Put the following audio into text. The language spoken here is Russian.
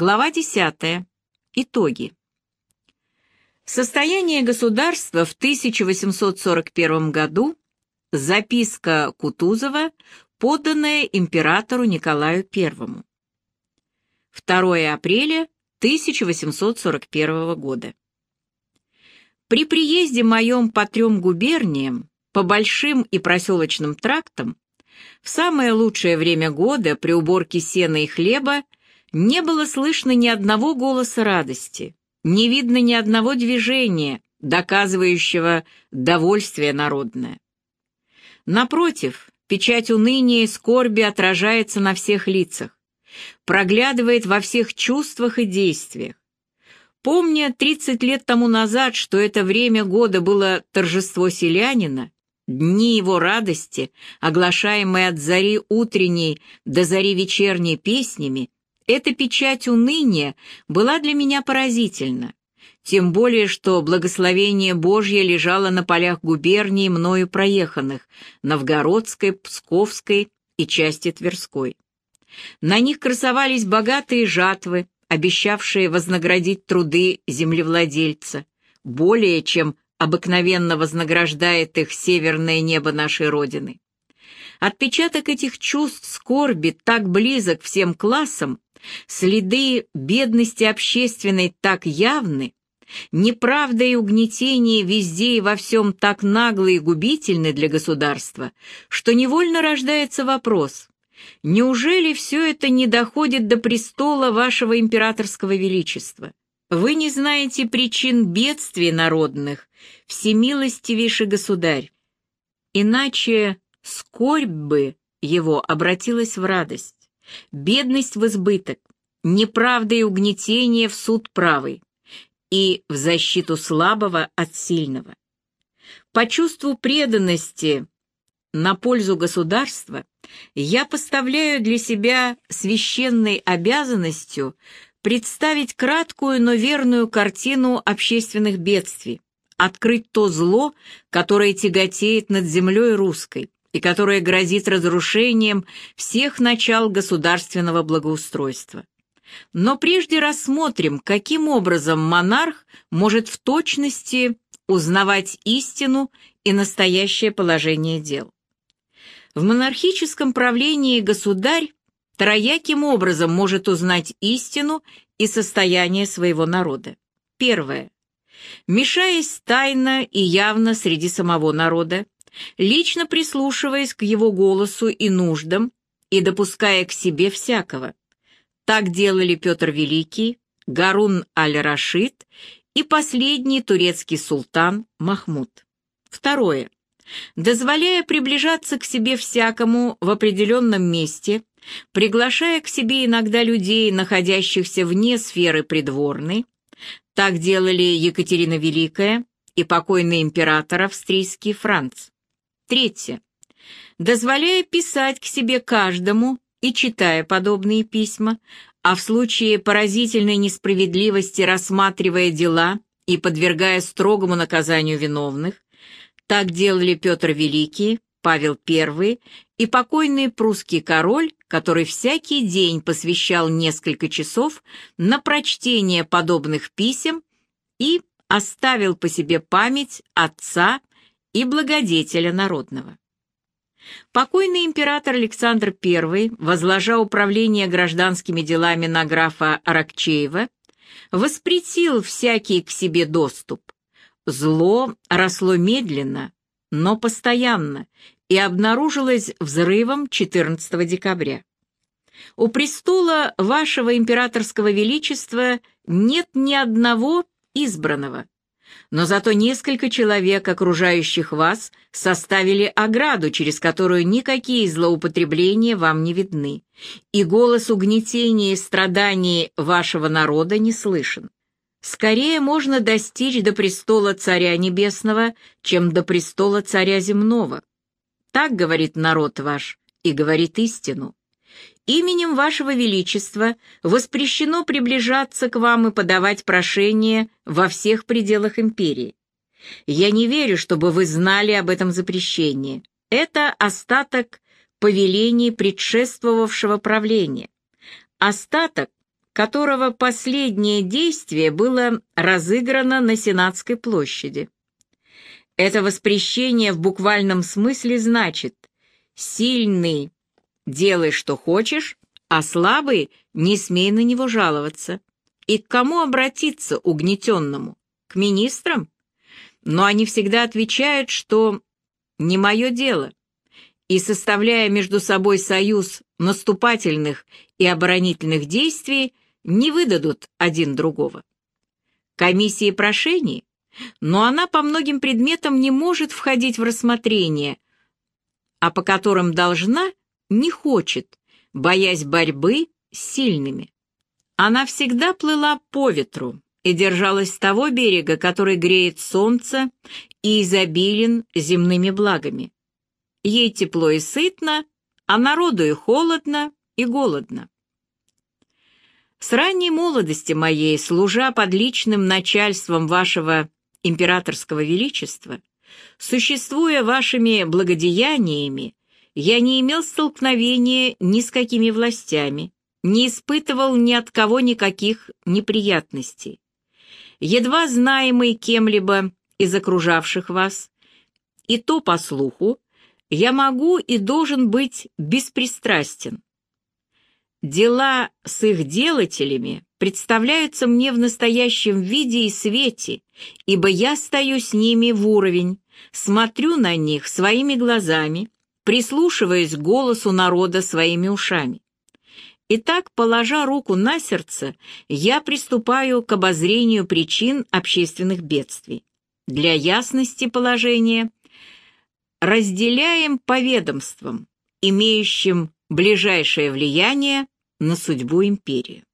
Глава 10. Итоги. Состояние государства в 1841 году. Записка Кутузова, поданная императору Николаю I. 2 апреля 1841 года. При приезде моем по трем губерниям, по большим и проселочным трактам, в самое лучшее время года при уборке сена и хлеба не было слышно ни одного голоса радости, не видно ни одного движения, доказывающего довольствие народное. Напротив, печать уныния и скорби отражается на всех лицах, проглядывает во всех чувствах и действиях. Помня 30 лет тому назад, что это время года было торжество селянина, дни его радости, оглашаемые от зари утренней до зари вечерней песнями, эта печать уныния была для меня поразительна, тем более что благословение Божье лежало на полях губернии, мною проеханных, Новгородской, Псковской и части Тверской. На них красовались богатые жатвы, обещавшие вознаградить труды землевладельца, более чем обыкновенно вознаграждает их северное небо нашей Родины. Отпечаток этих чувств скорби так близок всем классам, Следы бедности общественной так явны, неправда и угнетение везде и во всем так нагло и губительны для государства, что невольно рождается вопрос, неужели все это не доходит до престола вашего императорского величества? Вы не знаете причин бедствий народных, всемилостивейший государь. Иначе скорбь бы его обратилась в радость бедность в избыток, неправда и угнетение в суд правый и в защиту слабого от сильного. По чувству преданности на пользу государства я поставляю для себя священной обязанностью представить краткую, но верную картину общественных бедствий, открыть то зло, которое тяготеет над землей русской, и которая грозит разрушением всех начал государственного благоустройства. Но прежде рассмотрим, каким образом монарх может в точности узнавать истину и настоящее положение дел. В монархическом правлении государь трояким образом может узнать истину и состояние своего народа. Первое. Мешаясь тайно и явно среди самого народа, лично прислушиваясь к его голосу и нуждам и допуская к себе всякого. Так делали Петр Великий, Гарун аль-Рашид и последний турецкий султан Махмуд. Второе. Дозволяя приближаться к себе всякому в определенном месте, приглашая к себе иногда людей, находящихся вне сферы придворной, так делали Екатерина Великая и покойный император австрийский Франц. Третье. Дозволяя писать к себе каждому и читая подобные письма, а в случае поразительной несправедливости рассматривая дела и подвергая строгому наказанию виновных, так делали Петр Великий, Павел I и покойный прусский король, который всякий день посвящал несколько часов на прочтение подобных писем и оставил по себе память отца и благодетеля народного. Покойный император Александр I, возложа управление гражданскими делами на графа Аракчеева, воспретил всякий к себе доступ. Зло росло медленно, но постоянно, и обнаружилось взрывом 14 декабря. У престола вашего императорского величества нет ни одного избранного, но зато несколько человек, окружающих вас, составили ограду, через которую никакие злоупотребления вам не видны, и голос угнетения и страданий вашего народа не слышен. Скорее можно достичь до престола Царя Небесного, чем до престола Царя Земного. Так говорит народ ваш и говорит истину. Именем Вашего Величества воспрещено приближаться к вам и подавать прошение во всех пределах империи. Я не верю, чтобы вы знали об этом запрещении. Это остаток повелений предшествовавшего правления. Остаток, которого последнее действие было разыграно на Сенатской площади. Это воспрещение в буквальном смысле значит «сильный делай, что хочешь, а слабый не смей на него жаловаться». И к кому обратиться угнетенному? К министрам? Но они всегда отвечают, что «не мое дело», и, составляя между собой союз наступательных и оборонительных действий, не выдадут один другого. Комиссии прошений, но она по многим предметам не может входить в рассмотрение, а по которым должна, не хочет, боясь борьбы с сильными. Она всегда плыла по ветру и держалась того берега, который греет солнце и изобилен земными благами. Ей тепло и сытно, а народу и холодно, и голодно. С ранней молодости моей, служа под личным начальством вашего императорского величества, существуя вашими благодеяниями, я не имел столкновения ни с какими властями, не испытывал ни от кого никаких неприятностей. Едва знаемый кем-либо из окружавших вас, и то по слуху, я могу и должен быть беспристрастен. Дела с их делателями представляются мне в настоящем виде и свете, ибо я стою с ними в уровень, смотрю на них своими глазами, прислушиваясь к голосу народа своими ушами. Итак, положа руку на сердце, я приступаю к обозрению причин общественных бедствий. Для ясности положения разделяем по ведомствам, имеющим ближайшее влияние на судьбу империи.